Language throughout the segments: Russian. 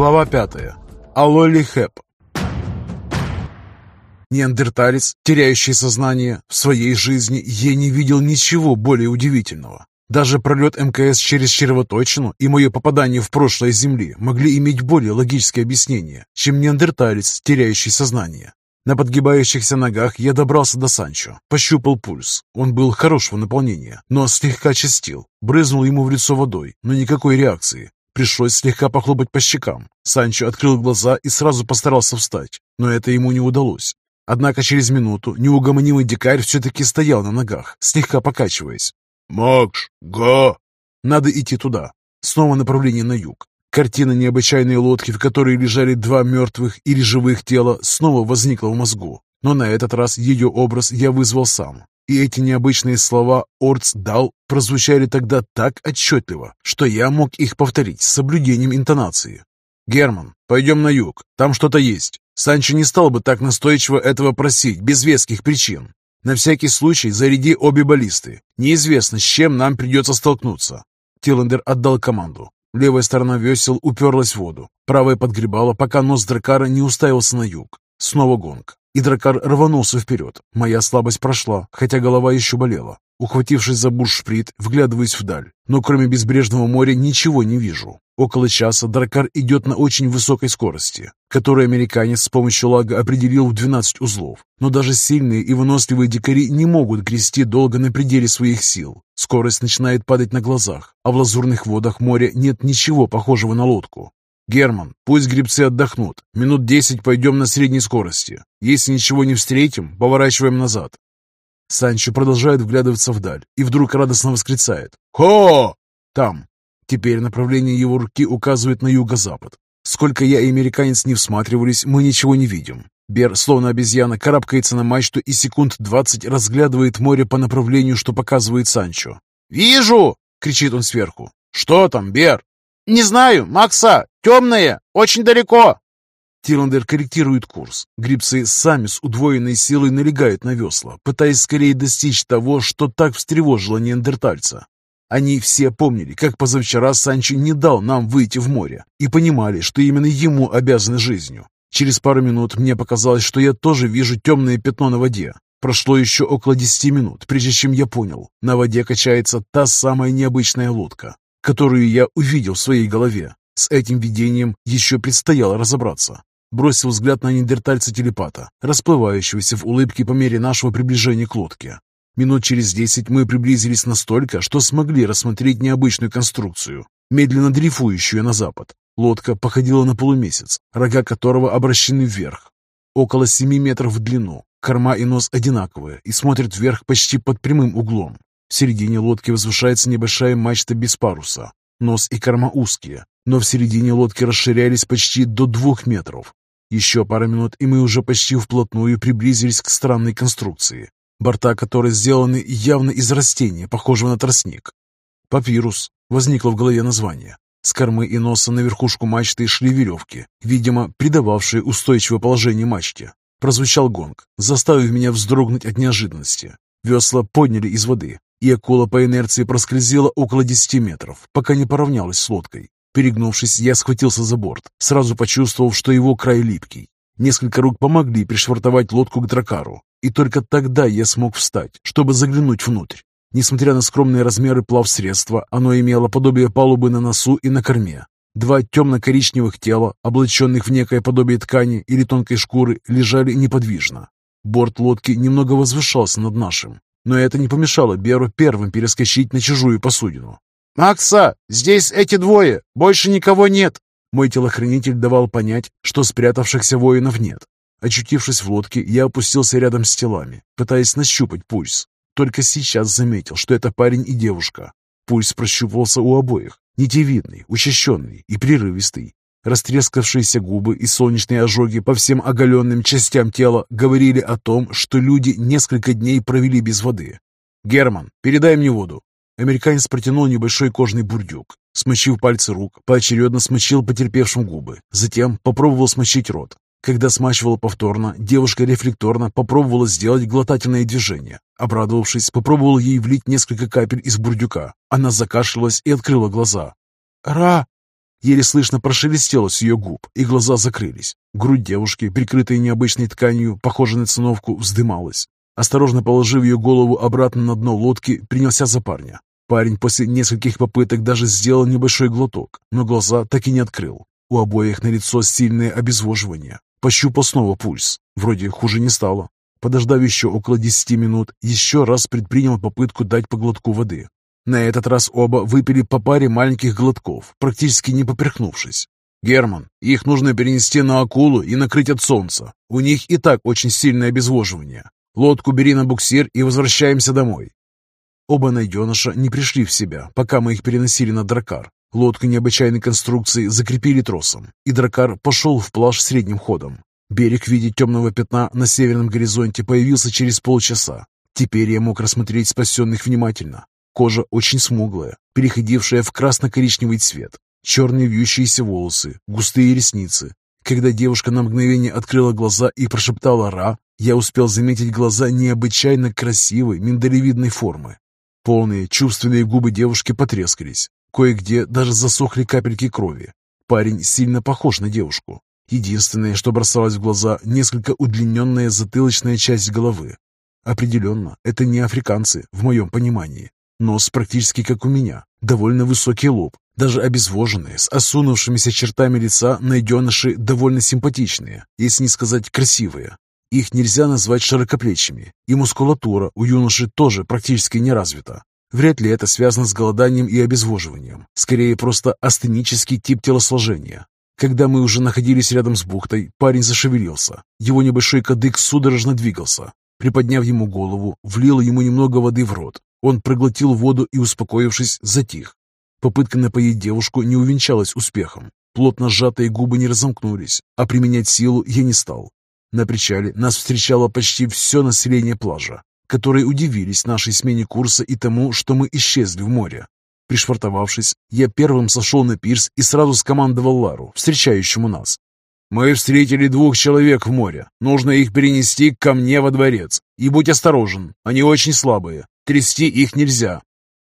Глава 5. Алоли Хэп. Неандерталец, теряющий сознание, в своей жизни я не видел ничего более удивительного. Даже пролет МКС через червоточину и мое попадание в прошлое Земли могли иметь более логическое объяснение, чем неандерталец, теряющий сознание. На подгибающихся ногах я добрался до Санчо, пощупал пульс. Он был хорошего наполнения, но слегка частил. Брызнул ему в лицо водой, но никакой реакции. Пришлось слегка похлопать по щекам. Санчо открыл глаза и сразу постарался встать, но это ему не удалось. Однако через минуту неугомонимый дикарь все-таки стоял на ногах, слегка покачиваясь. «Макс, га!» Надо идти туда. Снова направление на юг. Картина необычайной лодки, в которой лежали два мертвых или живых тела, снова возникла в мозгу. Но на этот раз ее образ я вызвал сам. И эти необычные слова «Орц дал» прозвучали тогда так отчетливо, что я мог их повторить с соблюдением интонации. «Герман, пойдем на юг, там что-то есть». Санчо не стал бы так настойчиво этого просить, без веских причин. На всякий случай заряди обе баллисты. Неизвестно, с чем нам придется столкнуться. Тиллендер отдал команду. Левая сторона весел уперлась в воду. Правая подгребала, пока нос Дракара не уставился на юг. Снова гонг. И Дракар рванулся вперед. Моя слабость прошла, хотя голова еще болела. Ухватившись за буршприт, вглядываюсь вдаль. Но кроме безбрежного моря ничего не вижу. Около часа Дракар идет на очень высокой скорости, которую американец с помощью лага определил в 12 узлов. Но даже сильные и выносливые дикари не могут грести долго на пределе своих сил. Скорость начинает падать на глазах, а в лазурных водах моря нет ничего похожего на лодку. «Герман, пусть грибцы отдохнут. Минут десять пойдем на средней скорости. Если ничего не встретим, поворачиваем назад. Санчо продолжает вглядываться вдаль и вдруг радостно восклицает. «Хо! Там!» Теперь направление его руки указывает на юго-запад. Сколько я и американец не всматривались, мы ничего не видим. Бер, словно обезьяна, карабкается на мачту и секунд двадцать разглядывает море по направлению, что показывает Санчо. «Вижу!» — кричит он сверху. «Что там, Бер?» «Не знаю, Макса! Темное! Очень далеко!» Тиландер корректирует курс. Грибцы сами с удвоенной силой налегают на весла, пытаясь скорее достичь того, что так встревожило неандертальца. Они все помнили, как позавчера Санчо не дал нам выйти в море, и понимали, что именно ему обязаны жизнью. Через пару минут мне показалось, что я тоже вижу темное пятно на воде. Прошло еще около десяти минут, прежде чем я понял, на воде качается та самая необычная лодка, которую я увидел в своей голове. С этим видением еще предстояло разобраться. Бросил взгляд на неандертальца-телепата, расплывающегося в улыбке по мере нашего приближения к лодке. Минут через десять мы приблизились настолько, что смогли рассмотреть необычную конструкцию, медленно дрейфующую на запад. Лодка походила на полумесяц, рога которого обращены вверх. Около семи метров в длину. Корма и нос одинаковые и смотрят вверх почти под прямым углом. В середине лодки возвышается небольшая мачта без паруса. Нос и корма узкие, но в середине лодки расширялись почти до двух метров. Еще пара минут, и мы уже почти вплотную приблизились к странной конструкции, борта которой сделаны явно из растения, похожего на тростник. «Папирус», — возникло в голове название. С кормы и носа на верхушку мачты шли веревки, видимо, придававшие устойчивое положение мачте. Прозвучал гонг, заставив меня вздрогнуть от неожиданности. Весла подняли из воды, и акула по инерции проскользила около десяти метров, пока не поравнялась с лодкой. Перегнувшись, я схватился за борт, сразу почувствовав, что его край липкий. Несколько рук помогли пришвартовать лодку к дракару, и только тогда я смог встать, чтобы заглянуть внутрь. Несмотря на скромные размеры плавсредства, оно имело подобие палубы на носу и на корме. Два темно-коричневых тела, облаченных в некое подобие ткани или тонкой шкуры, лежали неподвижно. Борт лодки немного возвышался над нашим, но это не помешало Беру первым перескочить на чужую посудину. «Макса, здесь эти двое, больше никого нет!» Мой телохранитель давал понять, что спрятавшихся воинов нет. Очутившись в лодке, я опустился рядом с телами, пытаясь нащупать пульс. Только сейчас заметил, что это парень и девушка. Пульс прощупывался у обоих, нитевидный, учащенный и прерывистый. Растрескавшиеся губы и солнечные ожоги по всем оголенным частям тела говорили о том, что люди несколько дней провели без воды. «Герман, передай мне воду», Американец протянул небольшой кожаный бурдюк. Смочив пальцы рук, поочередно смочил потерпевшим губы. Затем попробовал смочить рот. Когда смачивала повторно, девушка рефлекторно попробовала сделать глотательное движение. Обрадовавшись, попробовал ей влить несколько капель из бурдюка. Она закашлялась и открыла глаза. «Ра!» Еле слышно прошелестело ее губ, и глаза закрылись. Грудь девушки, прикрытая необычной тканью, похожей на циновку, вздымалась. Осторожно положив ее голову обратно на дно лодки, принялся за парня. Парень после нескольких попыток даже сделал небольшой глоток, но глаза так и не открыл. У обоих на лицо сильное обезвоживание. Пощупал снова пульс. Вроде хуже не стало. Подождав еще около десяти минут, еще раз предпринял попытку дать по глотку воды. На этот раз оба выпили по паре маленьких глотков, практически не поперхнувшись. «Герман, их нужно перенести на акулу и накрыть от солнца. У них и так очень сильное обезвоживание. Лодку бери на буксир и возвращаемся домой». Оба найденыша не пришли в себя, пока мы их переносили на дракар. Лодку необычайной конструкции закрепили тросом, и дракар пошел в плаж средним ходом. Берег в виде темного пятна на северном горизонте появился через полчаса. Теперь я мог рассмотреть спасенных внимательно. Кожа очень смуглая, переходившая в красно-коричневый цвет. Черные вьющиеся волосы, густые ресницы. Когда девушка на мгновение открыла глаза и прошептала «Ра», я успел заметить глаза необычайно красивой миндалевидной формы. Полные чувственные губы девушки потрескались. Кое-где даже засохли капельки крови. Парень сильно похож на девушку. Единственное, что бросалось в глаза, несколько удлиненная затылочная часть головы. Определенно, это не африканцы, в моем понимании. Нос практически как у меня, довольно высокий лоб, даже обезвоженные, с осунувшимися чертами лица найденыши довольно симпатичные, если не сказать красивые. Их нельзя назвать широкоплечими, и мускулатура у юноши тоже практически не развита. Вряд ли это связано с голоданием и обезвоживанием, скорее просто астенический тип телосложения. Когда мы уже находились рядом с бухтой, парень зашевелился. Его небольшой кадык судорожно двигался. Приподняв ему голову, влил ему немного воды в рот, он проглотил воду и, успокоившись, затих. Попытка напоить девушку не увенчалась успехом. Плотно сжатые губы не разомкнулись, а применять силу я не стал. На причале нас встречало почти все население плажа, которые удивились нашей смене курса и тому, что мы исчезли в море. Пришвартовавшись, я первым сошел на пирс и сразу скомандовал Лару, встречающему нас. «Мы встретили двух человек в море. Нужно их перенести ко мне во дворец. И будь осторожен, они очень слабые. Трясти их нельзя.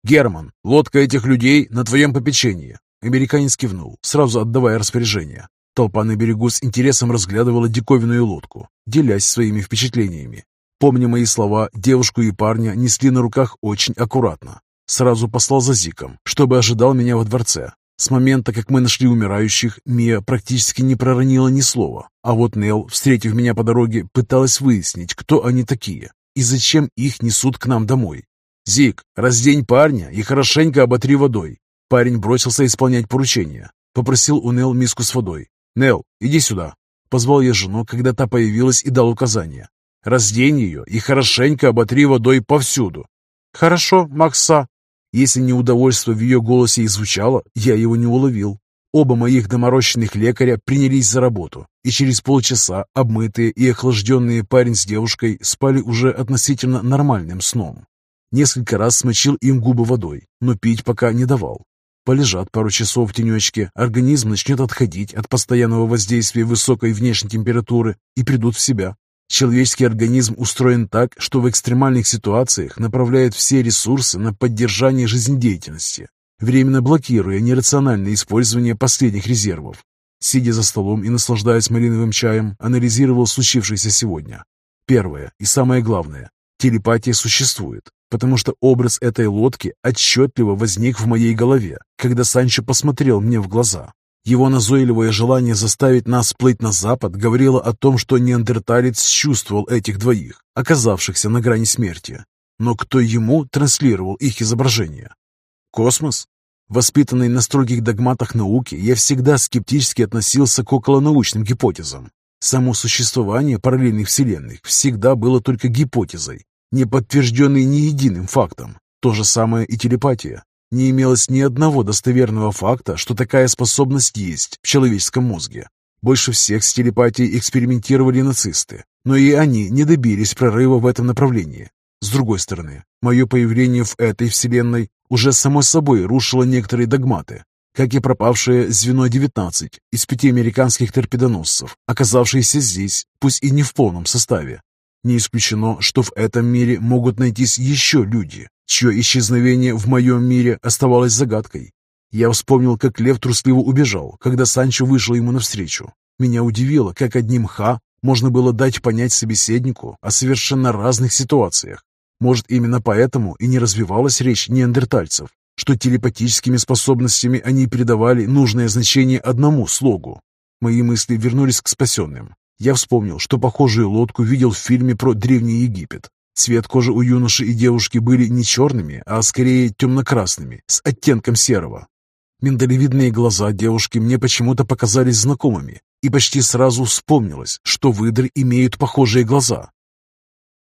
Герман, лодка этих людей на твоем попечении. Американец кивнул, сразу отдавая распоряжение. Толпа на берегу с интересом разглядывала диковинную лодку, делясь своими впечатлениями. Помня мои слова, девушку и парня несли на руках очень аккуратно. Сразу послал за Зиком, чтобы ожидал меня во дворце. С момента, как мы нашли умирающих, Мия практически не проронила ни слова. А вот Нел, встретив меня по дороге, пыталась выяснить, кто они такие и зачем их несут к нам домой. «Зик, раздень парня и хорошенько оботри водой». Парень бросился исполнять поручение. Попросил у Нел миску с водой. «Нел, иди сюда». Позвал я жену, когда та появилась и дал указание. «Раздень ее и хорошенько оботри водой повсюду». «Хорошо, Макса». Если неудовольство в ее голосе и звучало, я его не уловил. Оба моих доморощенных лекаря принялись за работу, и через полчаса обмытые и охлажденные парень с девушкой спали уже относительно нормальным сном. Несколько раз смочил им губы водой, но пить пока не давал. Полежат пару часов в тенечке, организм начнет отходить от постоянного воздействия высокой внешней температуры и придут в себя. Человеческий организм устроен так, что в экстремальных ситуациях направляет все ресурсы на поддержание жизнедеятельности, временно блокируя нерациональное использование последних резервов. Сидя за столом и наслаждаясь малиновым чаем, анализировал случившееся сегодня. Первое и самое главное – телепатия существует потому что образ этой лодки отчетливо возник в моей голове, когда Санчо посмотрел мне в глаза. Его назойливое желание заставить нас плыть на запад говорило о том, что неандерталец чувствовал этих двоих, оказавшихся на грани смерти. Но кто ему транслировал их изображение? Космос? Воспитанный на строгих догматах науки, я всегда скептически относился к околонаучным гипотезам. Само существование параллельных вселенных всегда было только гипотезой, не подтвержденный ни единым фактом. То же самое и телепатия. Не имелось ни одного достоверного факта, что такая способность есть в человеческом мозге. Больше всех с телепатией экспериментировали нацисты, но и они не добились прорыва в этом направлении. С другой стороны, мое появление в этой вселенной уже само собой рушило некоторые догматы, как и пропавшее звено 19 из пяти американских торпедоносцев, оказавшиеся здесь, пусть и не в полном составе. Не исключено, что в этом мире могут найтись еще люди, чье исчезновение в моем мире оставалось загадкой. Я вспомнил, как Лев трусливо убежал, когда Санчо вышел ему навстречу. Меня удивило, как одним «ха» можно было дать понять собеседнику о совершенно разных ситуациях. Может, именно поэтому и не развивалась речь неандертальцев, что телепатическими способностями они передавали нужное значение одному слогу. Мои мысли вернулись к спасенным. Я вспомнил, что похожую лодку видел в фильме про Древний Египет. Цвет кожи у юноши и девушки были не черными, а скорее темно-красными, с оттенком серого. Миндалевидные глаза девушки мне почему-то показались знакомыми, и почти сразу вспомнилось, что выдры имеют похожие глаза.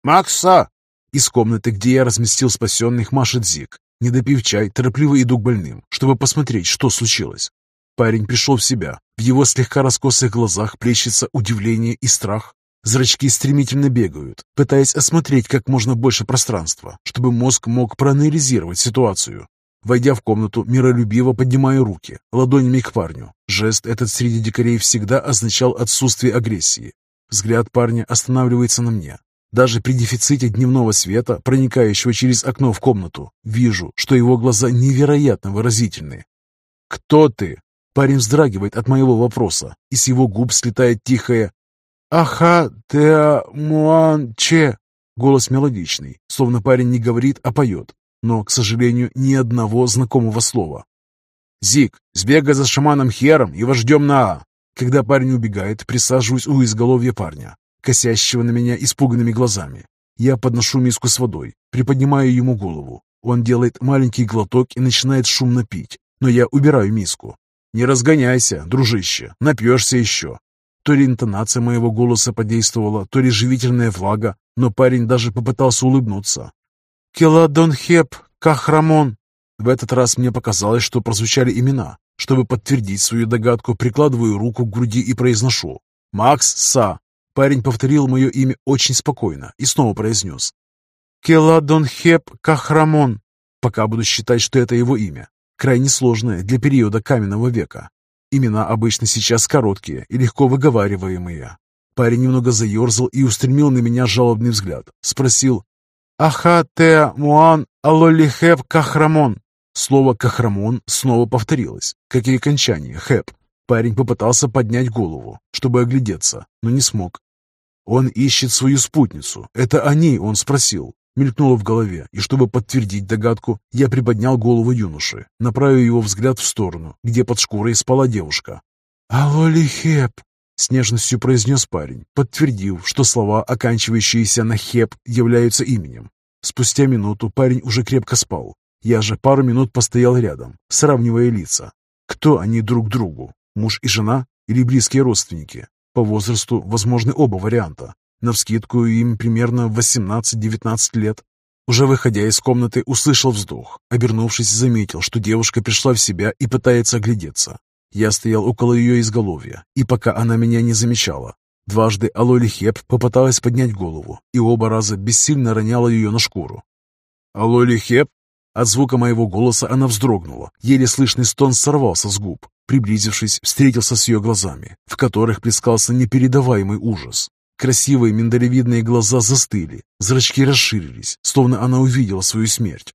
«Макса!» Из комнаты, где я разместил спасенных, машет Зик. Не допив чай, торопливо иду к больным, чтобы посмотреть, что случилось. Парень пришел в себя. В его слегка раскосых глазах плещется удивление и страх. Зрачки стремительно бегают, пытаясь осмотреть как можно больше пространства, чтобы мозг мог проанализировать ситуацию. Войдя в комнату, миролюбиво поднимаю руки, ладонями к парню. Жест этот среди дикарей всегда означал отсутствие агрессии. Взгляд парня останавливается на мне. Даже при дефиците дневного света, проникающего через окно в комнату, вижу, что его глаза невероятно выразительны. «Кто ты?» Парень вздрагивает от моего вопроса, и с его губ слетает тихое «Аха теа муанче». Голос мелодичный, словно парень не говорит, а поет, но, к сожалению, ни одного знакомого слова. «Зик, сбегай за шаманом Хером и вождем на Когда парень убегает, присаживаюсь у изголовья парня косящего на меня испуганными глазами. Я подношу миску с водой, приподнимаю ему голову. Он делает маленький глоток и начинает шумно пить, но я убираю миску. «Не разгоняйся, дружище, напьешься еще». То ли интонация моего голоса подействовала, то ли живительная влага, но парень даже попытался улыбнуться. «Келадонхеп, Кахрамон!» В этот раз мне показалось, что прозвучали имена. Чтобы подтвердить свою догадку, прикладываю руку к груди и произношу «Макс Са». Парень повторил мое имя очень спокойно и снова произнес. «Келадонхеп Кахрамон», пока буду считать, что это его имя. Крайне сложное для периода каменного века. Имена обычно сейчас короткие и легко выговариваемые. Парень немного заерзал и устремил на меня жалобный взгляд. Спросил «Аха те муан алолихеп кахрамон». Слово «кахрамон» снова повторилось, как и окончание «хэп». Парень попытался поднять голову, чтобы оглядеться, но не смог. Он ищет свою спутницу. Это о ней он спросил. Мелькнуло в голове, и чтобы подтвердить догадку, я приподнял голову юноши, направив его взгляд в сторону, где под шкурой спала девушка. «Алло, Лихеп!» — с нежностью произнес парень, подтвердив, что слова, оканчивающиеся на «хеп», являются именем. Спустя минуту парень уже крепко спал. Я же пару минут постоял рядом, сравнивая лица. Кто они друг другу? Муж и жена или близкие родственники? По возрасту возможны оба варианта. Навскидку им примерно 18-19 лет. Уже выходя из комнаты, услышал вздох. Обернувшись, заметил, что девушка пришла в себя и пытается оглядеться. Я стоял около ее изголовья, и пока она меня не замечала. Дважды Алоли Хеп попыталась поднять голову, и оба раза бессильно роняла ее на шкуру. «Алоли Хеп?» От звука моего голоса она вздрогнула. Еле слышный стон сорвался с губ. Приблизившись, встретился с ее глазами, в которых плескался непередаваемый ужас. Красивые миндалевидные глаза застыли, зрачки расширились, словно она увидела свою смерть.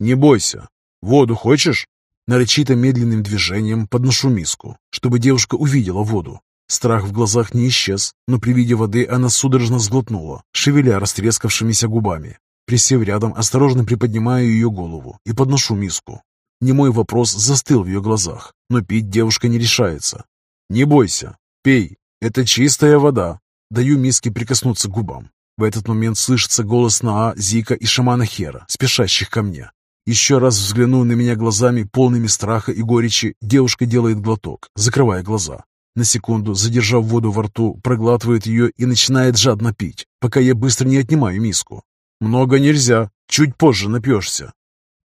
«Не бойся. Воду хочешь?» Нарочито медленным движением подношу миску, чтобы девушка увидела воду. Страх в глазах не исчез, но при виде воды она судорожно сглотнула, шевеля растрескавшимися губами. Присев рядом, осторожно приподнимаю ее голову и подношу миску. Немой вопрос застыл в ее глазах, но пить девушка не решается. «Не бойся, пей, это чистая вода». Даю миске прикоснуться к губам. В этот момент слышится голос Наа, Зика и шамана Хера, спешащих ко мне. Еще раз взглянув на меня глазами, полными страха и горечи, девушка делает глоток, закрывая глаза. На секунду, задержав воду во рту, проглатывает ее и начинает жадно пить, пока я быстро не отнимаю миску. «Много нельзя, чуть позже напьешься»,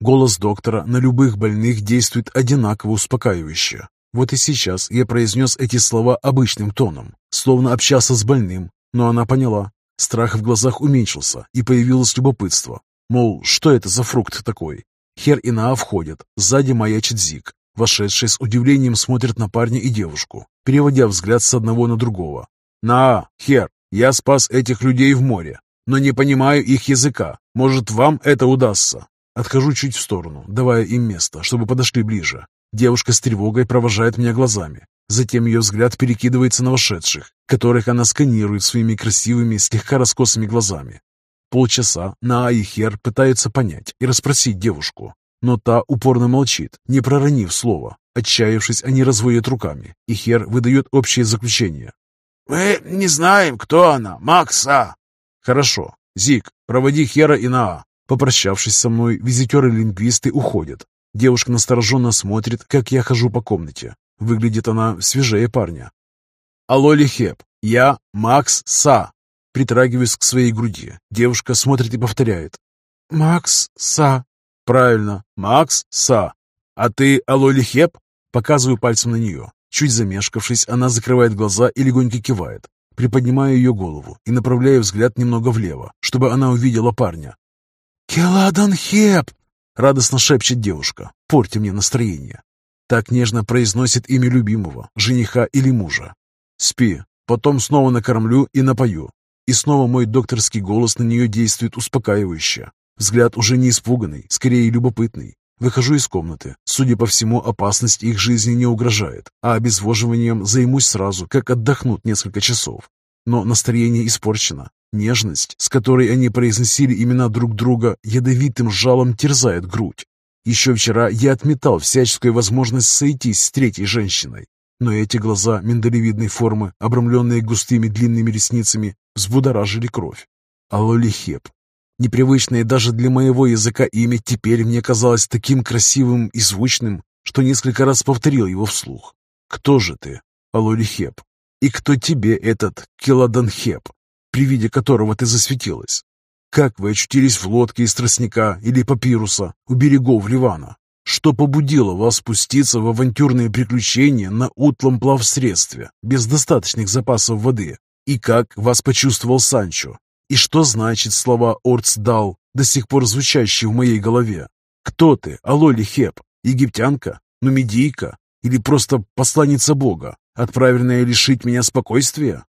Голос доктора на любых больных действует одинаково успокаивающе. Вот и сейчас я произнес эти слова обычным тоном, словно общался с больным, но она поняла. Страх в глазах уменьшился, и появилось любопытство. Мол, что это за фрукт такой? Хер и Наа входят, сзади маячит Зик. Вошедший с удивлением смотрит на парня и девушку, переводя взгляд с одного на другого. «Наа, Хер, я спас этих людей в море, но не понимаю их языка. Может, вам это удастся?» Отхожу чуть в сторону, давая им место, чтобы подошли ближе. Девушка с тревогой провожает меня глазами. Затем ее взгляд перекидывается на вошедших, которых она сканирует своими красивыми, слегка раскосыми глазами. Полчаса Наа и Хер пытаются понять и расспросить девушку, но та упорно молчит, не проронив слова. Отчаявшись, они разводят руками, и Хер выдает общее заключение. «Мы не знаем, кто она, Макса!» «Хорошо. Зик, проводи Хера и Наа». Попрощавшись со мной, визитеры-лингвисты уходят. Девушка настороженно смотрит, как я хожу по комнате. Выглядит она свежее парня. «Алло, Лихеп, я Макс Са». Притрагиваюсь к своей груди. Девушка смотрит и повторяет. «Макс Са». «Правильно, Макс Са. А ты Алло, Лихеп?» Показываю пальцем на нее. Чуть замешкавшись, она закрывает глаза и легонько кивает. Приподнимаю ее голову и направляю взгляд немного влево, чтобы она увидела парня. «Келадан Хеп!» — радостно шепчет девушка, портя мне настроение. Так нежно произносит имя любимого, жениха или мужа. «Спи, потом снова накормлю и напою». И снова мой докторский голос на нее действует успокаивающе. Взгляд уже не испуганный, скорее любопытный. Выхожу из комнаты. Судя по всему, опасность их жизни не угрожает, а обезвоживанием займусь сразу, как отдохнут несколько часов. Но настроение испорчено. Нежность, с которой они произносили имена друг друга, ядовитым жалом терзает грудь. Еще вчера я отметал всяческую возможность сойтись с третьей женщиной, но эти глаза миндалевидной формы, обрамленные густыми длинными ресницами, взбудоражили кровь. Алолихеп. Непривычное даже для моего языка имя теперь мне казалось таким красивым и звучным, что несколько раз повторил его вслух. «Кто же ты, Алолихеп? И кто тебе этот Келаданхеп, при виде которого ты засветилась? Как вы очутились в лодке из тростника или папируса у берегов Ливана? Что побудило вас спуститься в авантюрные приключения на утлом плавсредстве без достаточных запасов воды? И как вас почувствовал Санчо? И что значит слова «Орцдал», до сих пор звучащие в моей голове? Кто ты, Алоли Хеп? Египтянка? Нумидийка? Или просто посланница Бога, отправленная лишить меня спокойствия?